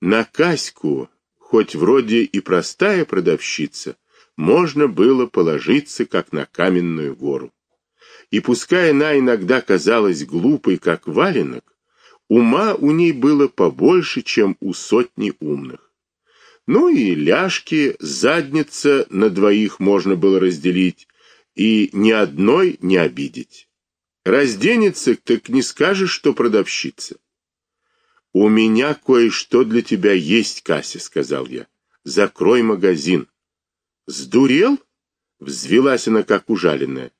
На Каську, хоть вроде и простая продавщица, можно было положиться как на каменную гору. И пускай она иногда казалась глупой, как валенок, ума у ней было побольше, чем у сотни умных. Ну и ляжки, задница на двоих можно было разделить, и ни одной не обидеть. Разденется, так не скажешь, что продавщица. У меня кое-что для тебя есть, Кася, сказал я. Закрой магазин. Сдурел? Взвелась она как ужаленная.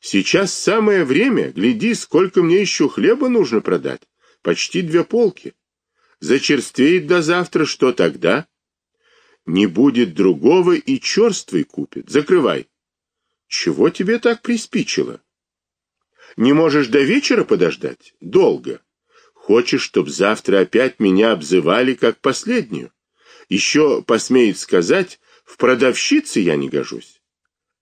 Сейчас самое время, гляди, сколько мне еще хлеба нужно продать. Почти две полки. Зачерствеет до завтра, что тогда? Не будет другого и черствый купит. Закрывай. Чего тебе так приспичило? Не можешь до вечера подождать? Долго. Хочешь, чтоб завтра опять меня обзывали как последнюю? Еще посмеет сказать, в продавщице я не гожусь.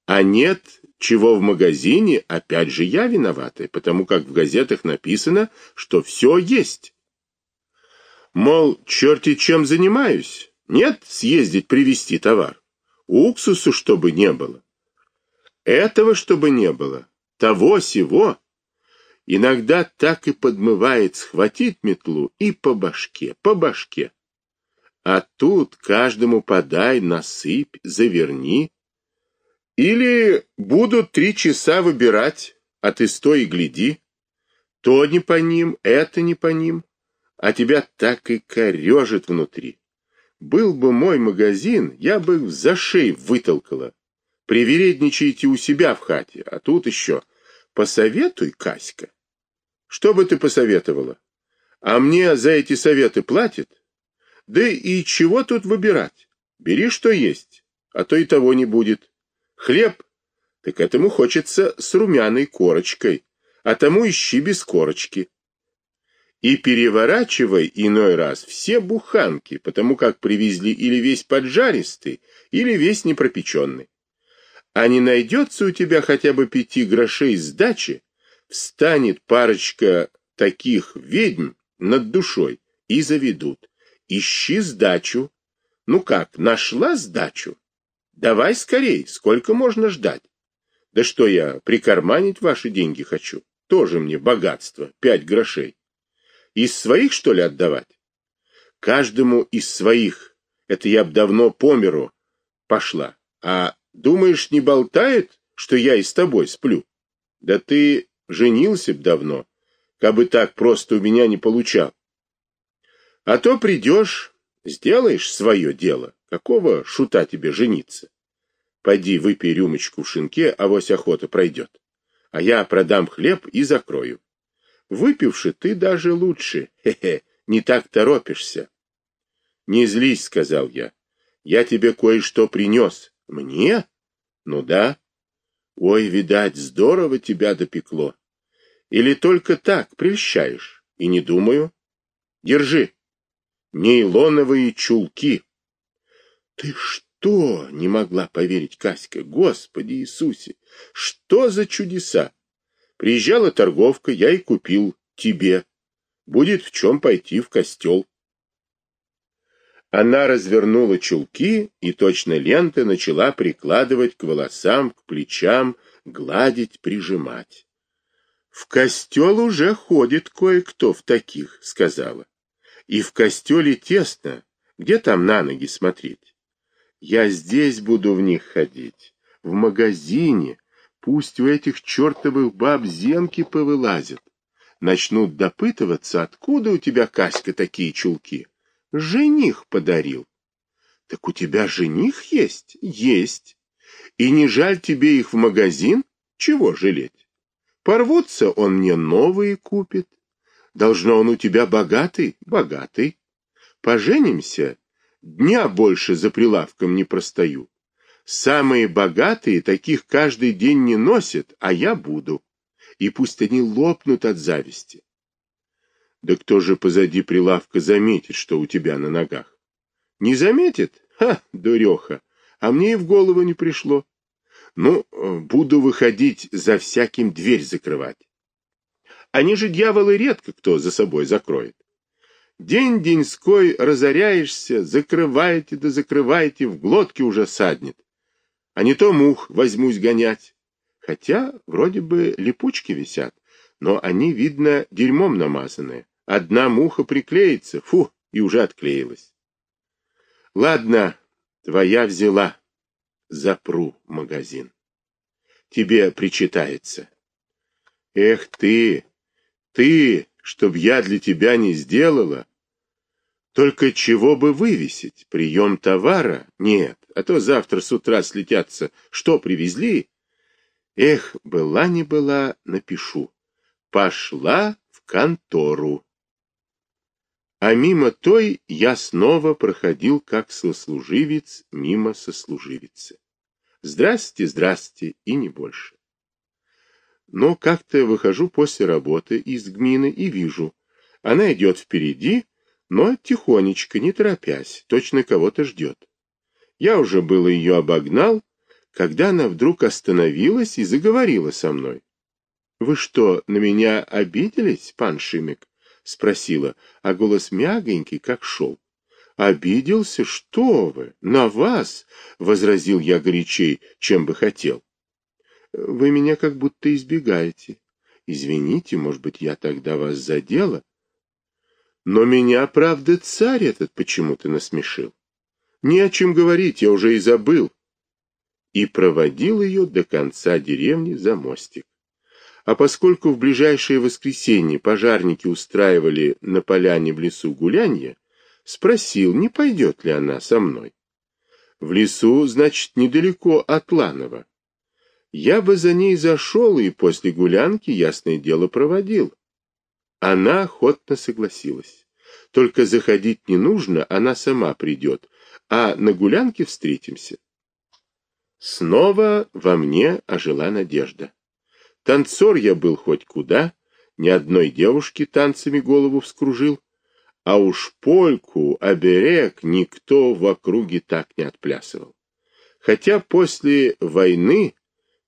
А нет, чего в магазине, опять же я виноватая, потому как в газетах написано, что все есть. Мол, черти чем занимаюсь? Нет, съездить привезти товар. Уксусу чтобы не было. Этого чтобы не было. Того сего. Иногда так и подмывает схватить метлу и по башке, по башке. А тут каждому подай, насыпь, заверни. Или будут три часа выбирать, а ты стой и гляди. То не по ним, это не по ним, а тебя так и корежит внутри. Был бы мой магазин, я бы за шею вытолкала. Привередничаете у себя в хате, а тут еще посоветуй, Каська. Что бы ты посоветовала? А мне за эти советы платят? Да и чего тут выбирать? Бери, что есть, а то и того не будет. Хлеб? Так этому хочется с румяной корочкой, а тому ищи без корочки. И переворачивай иной раз все буханки, потому как привезли или весь поджаристый, или весь непропеченный. А не найдется у тебя хотя бы пяти грошей сдачи, встанет парочка таких ведьм над душой и заведут. Ищи сдачу. Ну как, нашла сдачу? Давай скорей, сколько можно ждать? Да что я, прикарманить ваши деньги хочу? Тоже мне богатство, пять грошей. Из своих, что ли, отдавать? Каждому из своих. Это я б давно по миру пошла. А думаешь, не болтает, что я и с тобой сплю? Да ты женился б давно, кабы так просто у меня не получал. А то придешь, сделаешь свое дело. Какого шута тебе жениться? Пойди выпей рюмочку в шинке, а вось охота пройдет. А я продам хлеб и закрою. Выпивши, ты даже лучше. Хе-хе, не так торопишься. Не злись, сказал я. Я тебе кое-что принес. Мне? Ну да. Ой, видать, здорово тебя допекло. Или только так прельщаешь? И не думаю. Держи нейлоновые чулки. Ты что? Не могла поверить Каська. Господи Иисусе, что за чудеса? Приезжала торговка, я и купил тебе. Будет в чем пойти в костел. Она развернула чулки и точно ленты начала прикладывать к волосам, к плечам, гладить, прижимать. В костел уже ходит кое-кто в таких, сказала. И в костеле тесно, где там на ноги смотреть? Я здесь буду в них ходить, в магазине, пусть у этих чертовых баб зенки повылазят. Начнут допытываться, откуда у тебя, Каська, такие чулки. Жених подарил. Так у тебя жених есть? Есть. И не жаль тебе их в магазин? Чего жалеть? Порвутся, он мне новые купит. Должно он у тебя богатый? Богатый. Поженимся? Дня больше за прилавком не простою. Самые богатые таких каждый день не носят, а я буду. И пусть они лопнут от зависти. Да кто же позади прилавка заметит, что у тебя на ногах? Не заметит? Ха, дуреха! А мне и в голову не пришло. Ну, буду выходить за всяким дверь закрывать. Они же дьяволы редко кто за собой закроет. День-деньской разоряешься, закрываете да закрываете, в глотке уже саднет. А не то мух возьмусь гонять. Хотя вроде бы липучки висят, но они, видно, дерьмом намазанные. Одна муха приклеится, фу, и уже отклеилась. Ладно, твоя взяла. Запру магазин. Тебе причитается. Эх ты, ты, чтоб я для тебя не сделала. Только чего бы вывесить? Прием товара? Нет, а то завтра с утра слетятся. Что привезли? Эх, была не была, напишу. Пошла в контору. А мимо той я снова проходил как сослуживец мимо сослуживицы. Здрасте, здрасте, и не больше. Но как-то выхожу после работы из гмины и вижу, она идет впереди, но тихонечко, не торопясь, точно кого-то ждет. Я уже было ее обогнал, когда она вдруг остановилась и заговорила со мной. — Вы что, на меня обиделись, пан Шимик? — спросила, а голос мягонький, как шел. — Обиделся? Что вы? На вас? — возразил я горячей, чем бы хотел. Вы меня как будто избегаете. Извините, может быть, я тогда вас задела? Но меня, правда, царь этот почему-то насмешил. Не о чем говорить, я уже и забыл. И проводил ее до конца деревни за мостик. А поскольку в ближайшее воскресенье пожарники устраивали на поляне в лесу гулянье, спросил, не пойдет ли она со мной. В лесу, значит, недалеко от Ланова я бы за ней зашел и после гулянки, ясное дело, проводил. Она охотно согласилась. Только заходить не нужно, она сама придет, а на гулянке встретимся. Снова во мне ожила надежда. Танцор я был хоть куда, ни одной девушке танцами голову вскружил, а уж польку, оберег никто в округе так не отплясывал. Хотя после войны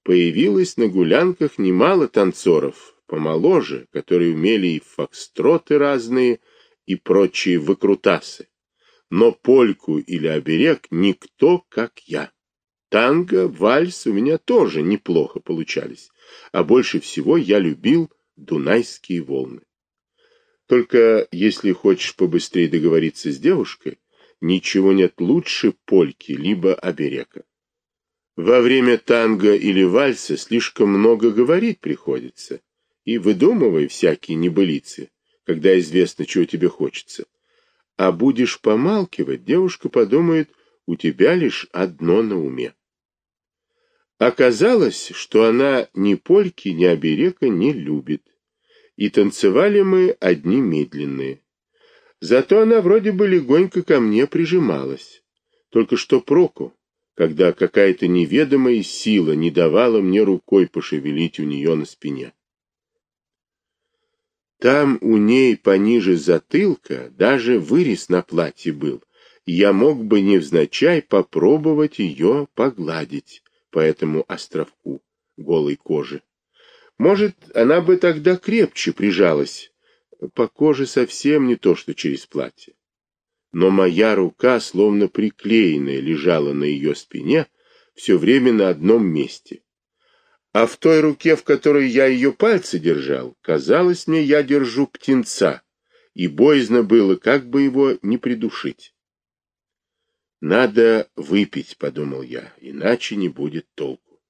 появилось на гулянках немало танцоров, помоложе, которые умели и фокстроты разные, и прочие выкрутасы. Но польку или оберег никто, как я. Танго, вальс у меня тоже неплохо получались, а больше всего я любил дунайские волны. Только если хочешь побыстрее договориться с девушкой, ничего нет лучше польки либо оберега. Во время танго или вальса слишком много говорить приходится, и выдумывай всякие небылицы, когда известно, чего тебе хочется. А будешь помалкивать, девушка подумает, у тебя лишь одно на уме. Оказалось, что она ни польки, ни оберега не любит, и танцевали мы одни медленные. Зато она вроде бы легонько ко мне прижималась. Только что проку? когда какая-то неведомая сила не давала мне рукой пошевелить у нее на спине. Там у ней пониже затылка даже вырез на платье был, и я мог бы невзначай попробовать ее погладить по этому островку голой кожи. Может, она бы тогда крепче прижалась, по коже совсем не то, что через платье но моя рука, словно приклеенная, лежала на ее спине все время на одном месте. А в той руке, в которой я ее пальцы держал, казалось мне, я держу птенца, и боязно было, как бы его не придушить. «Надо выпить», — подумал я, — «иначе не будет толку».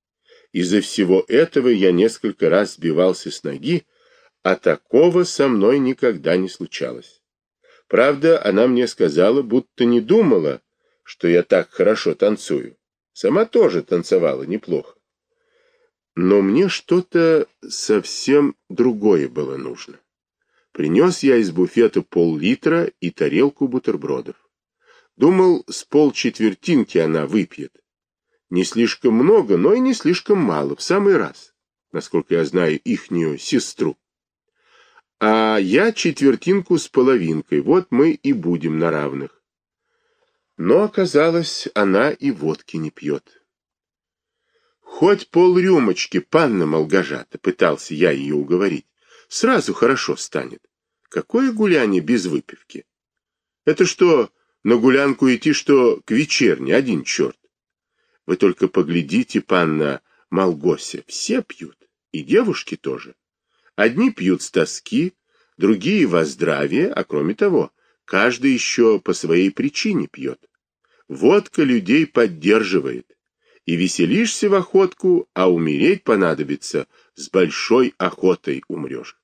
Из-за всего этого я несколько раз сбивался с ноги, а такого со мной никогда не случалось. Правда, она мне сказала, будто не думала, что я так хорошо танцую. Сама тоже танцевала неплохо. Но мне что-то совсем другое было нужно. Принес я из буфета пол-литра и тарелку бутербродов. Думал, с полчетвертинки она выпьет. Не слишком много, но и не слишком мало, в самый раз, насколько я знаю ихнюю сестру. А я четвертинку с половинкой, вот мы и будем на равных. Но оказалось, она и водки не пьет. Хоть полрюмочки, панна Молгожата, пытался я ее уговорить, сразу хорошо станет. Какое гуляние без выпивки? Это что, на гулянку идти, что к вечерне, один черт. Вы только поглядите, панна Малгося, все пьют, и девушки тоже. Одни пьют с тоски, другие во здравие, а кроме того, каждый еще по своей причине пьет. Водка людей поддерживает. И веселишься в охотку, а умереть понадобится, с большой охотой умрешь.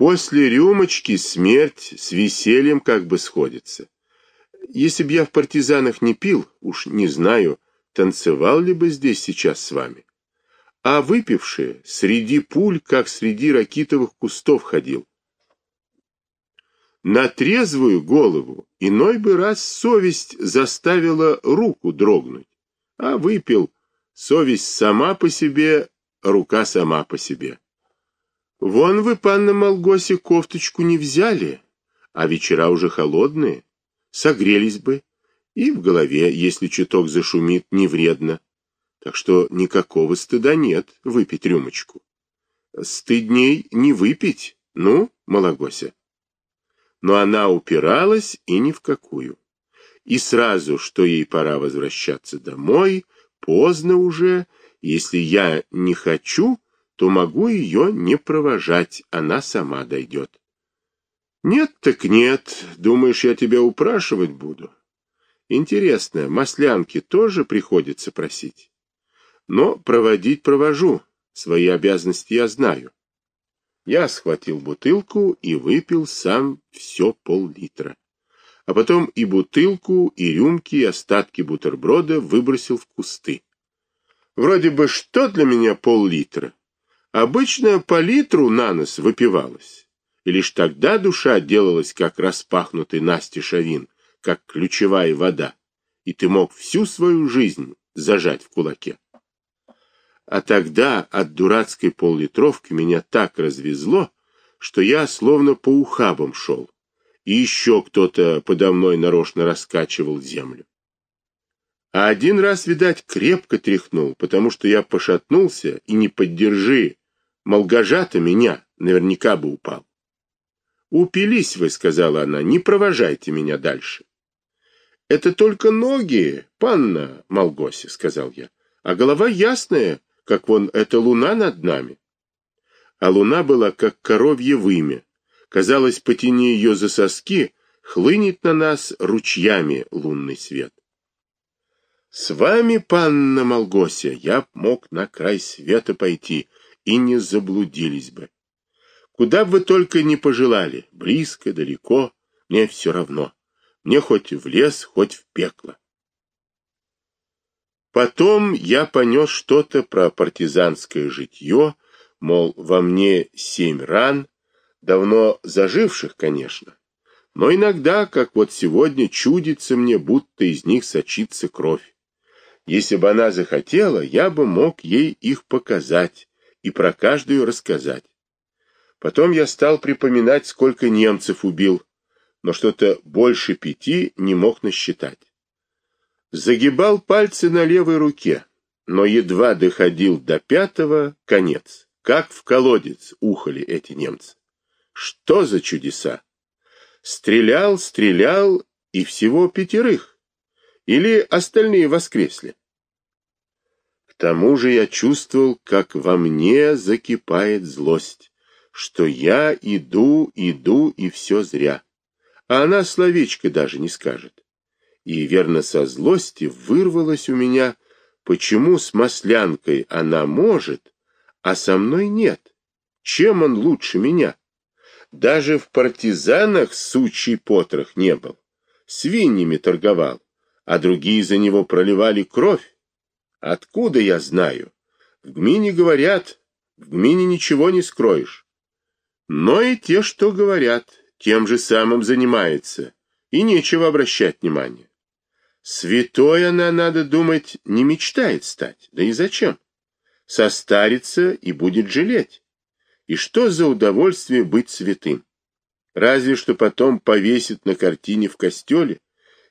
После рюмочки смерть с весельем как бы сходится. Если б я в партизанах не пил, уж не знаю, танцевал ли бы здесь сейчас с вами. А выпившие среди пуль, как среди ракитовых кустов ходил. На трезвую голову иной бы раз совесть заставила руку дрогнуть, а выпил, совесть сама по себе, рука сама по себе. Вон вы, панна Молгосе, кофточку не взяли, а вечера уже холодные, согрелись бы, и в голове, если чуток зашумит, не вредно. Так что никакого стыда нет выпить рюмочку. Стыдней не выпить, ну, Малогося. Но она упиралась и ни в какую. И сразу, что ей пора возвращаться домой, поздно уже, если я не хочу, то могу ее не провожать, она сама дойдет. Нет так нет, думаешь, я тебя упрашивать буду? Интересно, маслянки тоже приходится просить? Но проводить провожу, свои обязанности я знаю. Я схватил бутылку и выпил сам все пол-литра. А потом и бутылку, и рюмки, и остатки бутерброда выбросил в кусты. Вроде бы что для меня пол-литра? Обычно по литру на нос выпивалось, и лишь тогда душа делалась как распахнутый Насти шавин, как ключевая вода, и ты мог всю свою жизнь зажать в кулаке. А тогда от дурацкой поллитровки меня так развезло, что я словно по ухабам шел, и еще кто-то подо мной нарочно раскачивал землю. А один раз, видать, крепко тряхнул, потому что я пошатнулся и не поддержи, Молгожата меня наверняка бы упал. «Упились вы», — сказала она, — «не провожайте меня дальше». «Это только ноги, панна Молгоси», — сказал я, — «а голова ясная, как вон эта луна над нами». А луна была, как коровье вымя. Казалось, потяни ее за соски, хлынет на нас ручьями лунный свет. «С вами, панна Молгося, я мог на край света пойти», и не заблудились бы. Куда бы вы только не пожелали, близко, далеко, мне все равно. Мне хоть в лес, хоть в пекло. Потом я понес что-то про партизанское житье, мол, во мне семь ран, давно заживших, конечно, но иногда, как вот сегодня, чудится мне, будто из них сочится кровь. Если бы она захотела, я бы мог ей их показать, и про каждую рассказать. Потом я стал припоминать, сколько немцев убил, но что-то больше пяти не мог насчитать. Загибал пальцы на левой руке, но едва доходил до пятого, конец. Как в колодец ухали эти немцы. Что за чудеса? Стрелял, стрелял, и всего пятерых. Или остальные воскресли тому же я чувствовал, как во мне закипает злость, что я иду, иду, и все зря. А она словечко даже не скажет. И верно со злости вырвалось у меня, почему с маслянкой она может, а со мной нет. Чем он лучше меня? Даже в партизанах сучий потрох не был. Свиньями торговал, а другие за него проливали кровь. Откуда я знаю? В гмине говорят, в гмине ничего не скроешь. Но и те, что говорят, тем же самым занимается, и нечего обращать внимание. Святой она, надо думать, не мечтает стать, да и зачем? Состарится и будет жалеть. И что за удовольствие быть святым? Разве что потом повесит на картине в костеле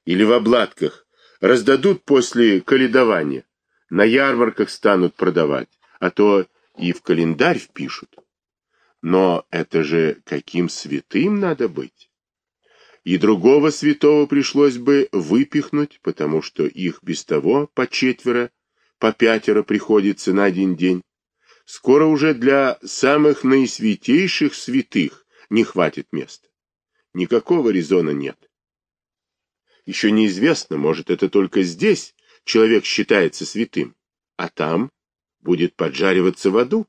или в обладках, раздадут после каледования на ярмарках станут продавать, а то и в календарь впишут. Но это же каким святым надо быть? и другого святого пришлось бы выпихнуть, потому что их без того по четверо, по пятеро приходится на один день. Скоро уже для самых наисвятейших святых не хватит места. Никакого резона нет. Еще неизвестно, может, это только здесь человек считается святым, а там будет поджариваться в аду.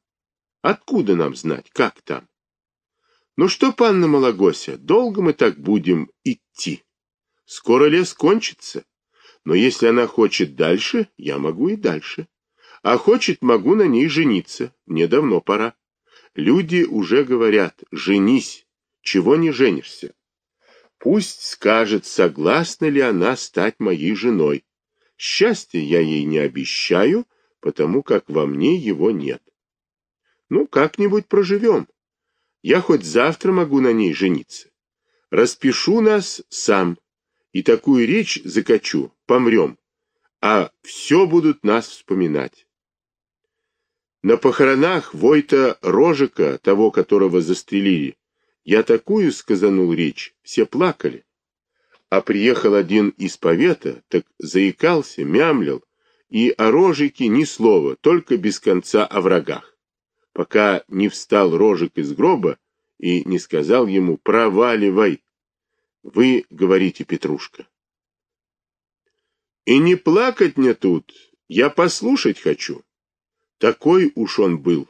Откуда нам знать, как там? Ну что, панна Малогося, долго мы так будем идти? Скоро лес кончится. Но если она хочет дальше, я могу и дальше. А хочет, могу на ней жениться. Мне давно пора. Люди уже говорят, женись, чего не женишься. Пусть скажет, согласна ли она стать моей женой. Счастья я ей не обещаю, потому как во мне его нет. Ну, как-нибудь проживем. Я хоть завтра могу на ней жениться. Распишу нас сам, и такую речь закачу, помрем, а все будут нас вспоминать. На похоронах Войта Рожика, того, которого застрелили, я такую сказанул речь, все плакали. А приехал один из повета, так заикался, мямлил, и о Рожике ни слова, только без конца о врагах. Пока не встал Рожик из гроба и не сказал ему «проваливай». Вы говорите, Петрушка. И не плакать мне тут, я послушать хочу. Такой уж он был.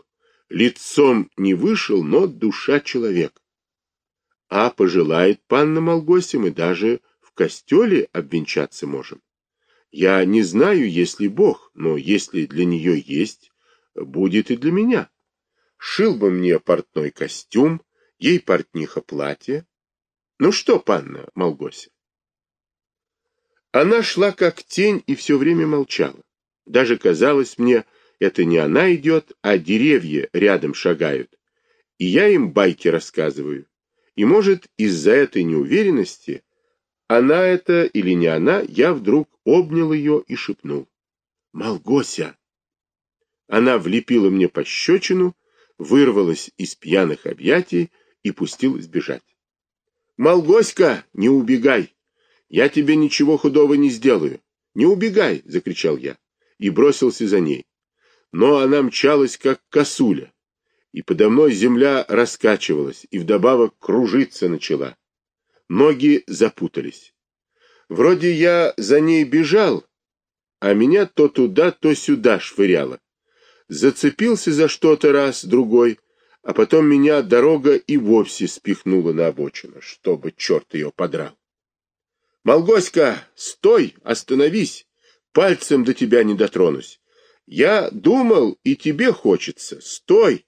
Лицом не вышел, но душа человек. А пожелает панна Молгося, мы даже в костеле обвенчаться можем. Я не знаю, если Бог, но если для нее есть, будет и для меня. Шил бы мне портной костюм, ей портниха платье. Ну что, панна Молгося? Она шла как тень и все время молчала. Даже казалось мне, это не она идет, а деревья рядом шагают. И я им байки рассказываю. И, может, из-за этой неуверенности, она это или не она, я вдруг обнял ее и шепнул. «Малгося!» Она влепила мне пощечину, вырвалась из пьяных объятий и пустилась бежать. «Малгоська, не убегай! Я тебе ничего худого не сделаю! Не убегай!» — закричал я и бросился за ней но она мчалась, как косуля, и подо мной земля раскачивалась, и вдобавок кружиться начала. Ноги запутались. Вроде я за ней бежал, а меня то туда, то сюда швыряло. Зацепился за что-то раз, другой, а потом меня дорога и вовсе спихнула на обочину, чтобы черт ее подрал. «Молгоська, стой, остановись! Пальцем до тебя не дотронусь!» Я думал, и тебе хочется. Стой!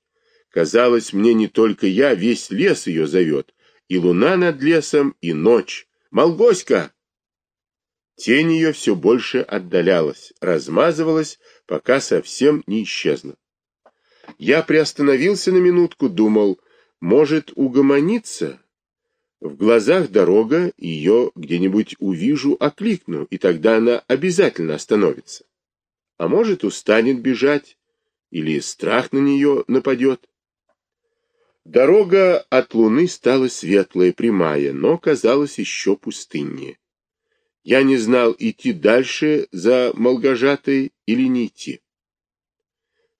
Казалось, мне не только я, весь лес ее зовет. И луна над лесом, и ночь. Молгоська! Тень ее все больше отдалялась, размазывалась, пока совсем не исчезла. Я приостановился на минутку, думал, может угомониться. В глазах дорога, ее где-нибудь увижу, окликну, и тогда она обязательно остановится а может, устанет бежать, или страх на нее нападет. Дорога от луны стала светлая, прямая, но казалась еще пустыннее. Я не знал, идти дальше за Молгожатой или не идти.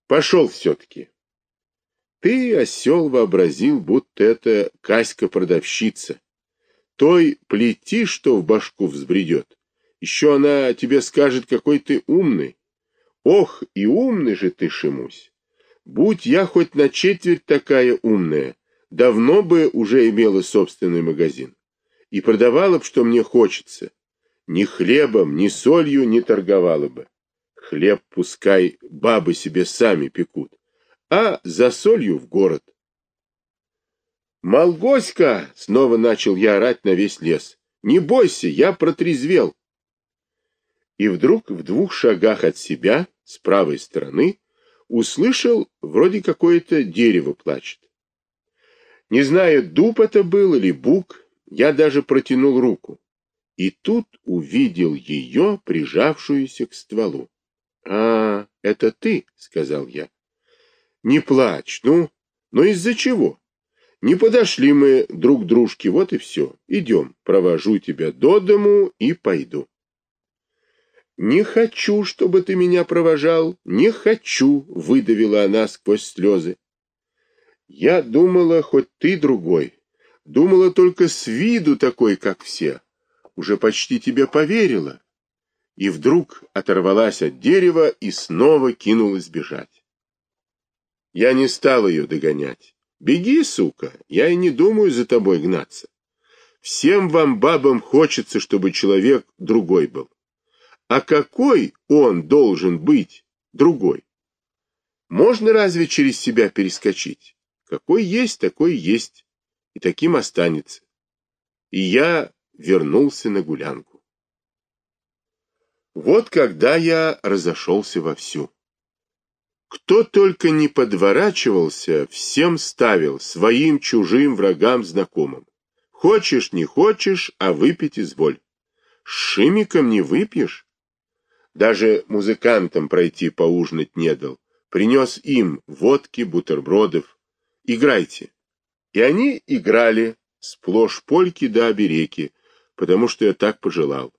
Пошел все-таки. Ты, осел, вообразил, будто это Каська-продавщица. Той плети, что в башку взбредет. Еще она тебе скажет, какой ты умный. Ох, и умный же ты, Шимусь! Будь я хоть на четверть такая умная, давно бы уже имела собственный магазин. И продавала б, что мне хочется. Ни хлебом, ни солью не торговала бы. Хлеб пускай бабы себе сами пекут, а за солью в город. «Молгоська!» — снова начал я орать на весь лес. «Не бойся, я протрезвел!» И вдруг в двух шагах от себя с правой стороны, услышал, вроде какое-то дерево плачет. Не знаю, дуб это был или бук, я даже протянул руку. И тут увидел ее, прижавшуюся к стволу. — А, это ты, — сказал я. — Не плачь, ну, но из-за чего? Не подошли мы друг дружке, вот и все. Идем, провожу тебя до дому и пойду. «Не хочу, чтобы ты меня провожал, не хочу», — выдавила она сквозь слезы. «Я думала, хоть ты другой, думала только с виду такой, как все. Уже почти тебе поверила». И вдруг оторвалась от дерева и снова кинулась бежать. Я не стал ее догонять. Беги, сука, я и не думаю за тобой гнаться. Всем вам, бабам, хочется, чтобы человек другой был. А какой он должен быть другой? Можно разве через себя перескочить? Какой есть, такой есть. И таким останется. И я вернулся на гулянку. Вот когда я разошелся вовсю. Кто только не подворачивался, всем ставил, своим, чужим, врагам, знакомым. Хочешь, не хочешь, а выпить изволь. С Шимиком не выпьешь. Даже музыкантам пройти поужинать не дал. Принес им водки, бутербродов. Играйте. И они играли, сплошь польки да обереки, потому что я так пожелал.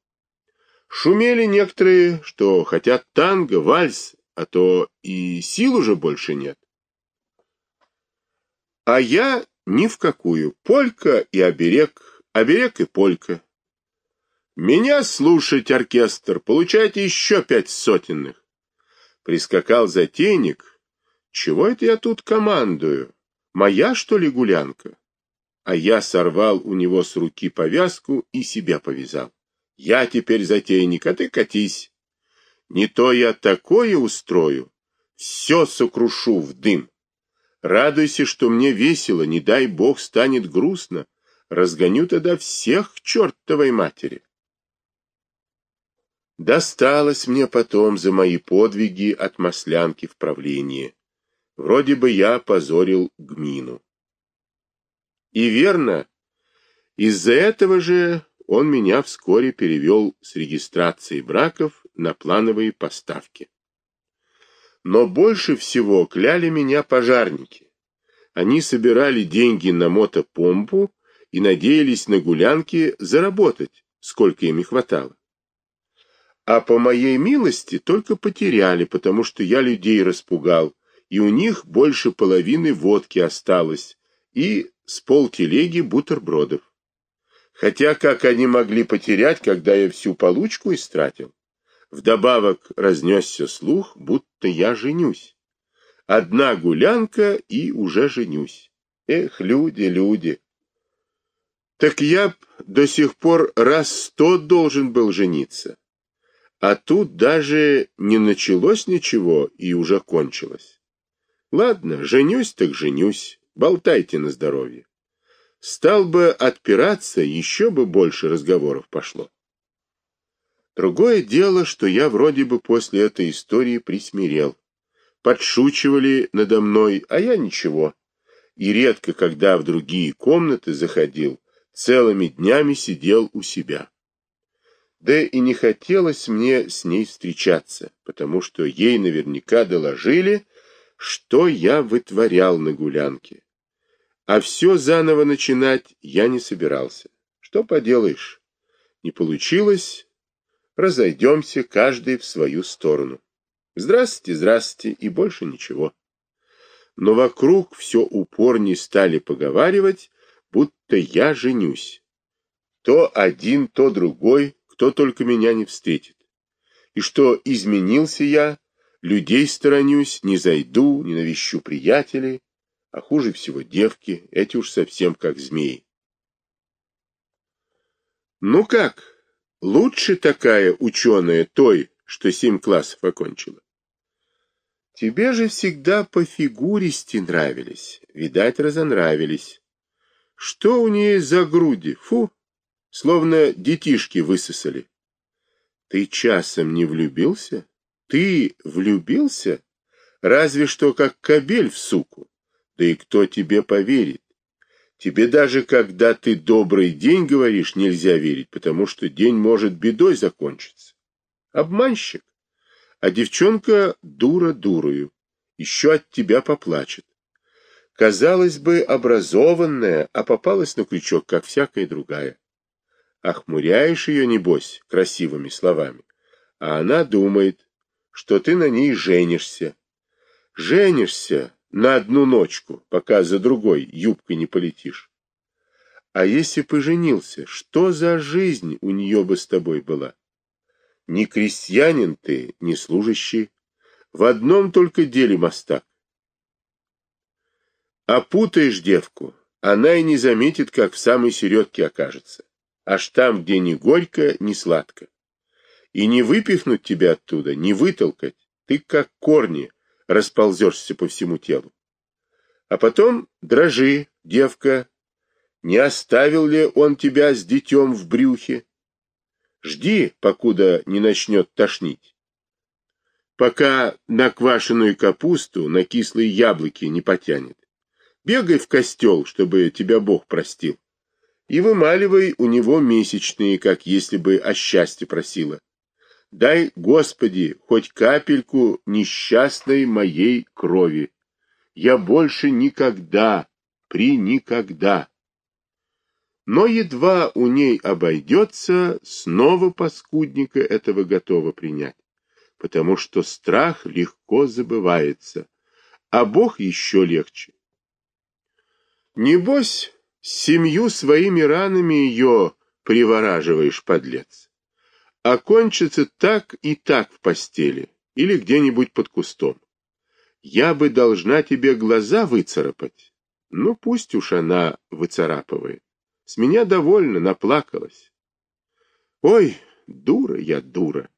Шумели некоторые, что хотят танго, вальс, а то и сил уже больше нет. А я ни в какую. Полька и оберег, оберег и полька. Меня слушать, оркестр, получайте еще пять сотенных. Прискакал затейник. Чего это я тут командую? Моя, что ли, гулянка? А я сорвал у него с руки повязку и себя повязал. Я теперь затейник, а ты катись. Не то я такое устрою, все сокрушу в дым. Радуйся, что мне весело, не дай бог станет грустно. Разгоню тогда всех к чертовой матери. Досталось мне потом за мои подвиги от маслянки в правлении. Вроде бы я позорил гмину. И верно, из-за этого же он меня вскоре перевел с регистрации браков на плановые поставки. Но больше всего кляли меня пожарники. Они собирали деньги на мотопомпу и надеялись на гулянки заработать, сколько им и хватало. А по моей милости только потеряли, потому что я людей распугал, и у них больше половины водки осталось, и с полтелеги бутербродов. Хотя как они могли потерять, когда я всю получку истратил? Вдобавок разнесся слух, будто я женюсь. Одна гулянка и уже женюсь. Эх, люди, люди. Так я б до сих пор раз сто должен был жениться. А тут даже не началось ничего и уже кончилось. Ладно, женюсь так женюсь, болтайте на здоровье. Стал бы отпираться, еще бы больше разговоров пошло. Другое дело, что я вроде бы после этой истории присмирел. Подшучивали надо мной, а я ничего. И редко, когда в другие комнаты заходил, целыми днями сидел у себя. Да и не хотелось мне с ней встречаться, потому что ей наверняка доложили, что я вытворял на гулянке. А все заново начинать я не собирался. Что поделаешь? Не получилось. Разойдемся, каждый в свою сторону. Здравствуйте, здравствуйте, и больше ничего. Но вокруг все упорнее стали поговаривать, будто я женюсь. То один, то другой, кто только меня не встретит. И что изменился я, людей сторонюсь, не зайду, не навещу приятелей, а хуже всего девки, эти уж совсем как змеи. Ну как, лучше такая ученая той, что семь классов окончила? Тебе же всегда по фигуристи нравились, видать, разонравились. Что у нее за груди? Фу, словно детишки высосали. Ты часом не влюбился? Ты влюбился? Разве что как кобель в суку. Да и кто тебе поверит? Тебе даже когда ты добрый день говоришь, нельзя верить, потому что день может бедой закончиться. Обманщик. А девчонка дура дурою. Еще от тебя поплачет. Казалось бы, образованная, а попалась на крючок, как всякая другая. Охмуряешь ее, небось, красивыми словами, а она думает, что ты на ней женишься. Женишься на одну ночку, пока за другой юбкой не полетишь. А если поженился, что за жизнь у нее бы с тобой была? Ни крестьянин ты, ни служащий. В одном только деле мостак. Опутаешь девку, она и не заметит, как в самой середке окажется. Аж там, где ни горько, ни сладко. И не выпихнуть тебя оттуда, не вытолкать. Ты как корни расползешься по всему телу. А потом дрожи, девка, не оставил ли он тебя с детем в брюхе? Жди, покуда не начнет тошнить. Пока на квашеную капусту, на кислые яблоки не потянет. Бегай в костел, чтобы тебя Бог простил. И вымаливай у него месячные, как если бы о счастье просила. Дай, Господи, хоть капельку несчастной моей крови. Я больше никогда, при никогда. Но едва у ней обойдется, снова паскудника этого готова принять, потому что страх легко забывается, а Бог еще легче. Небось, семью своими ранами ее привораживаешь, подлец. А кончится так и так в постели или где-нибудь под кустом. Я бы должна тебе глаза выцарапать. Ну, пусть уж она выцарапывает. С меня довольно, наплакалась. Ой, дура я, дура.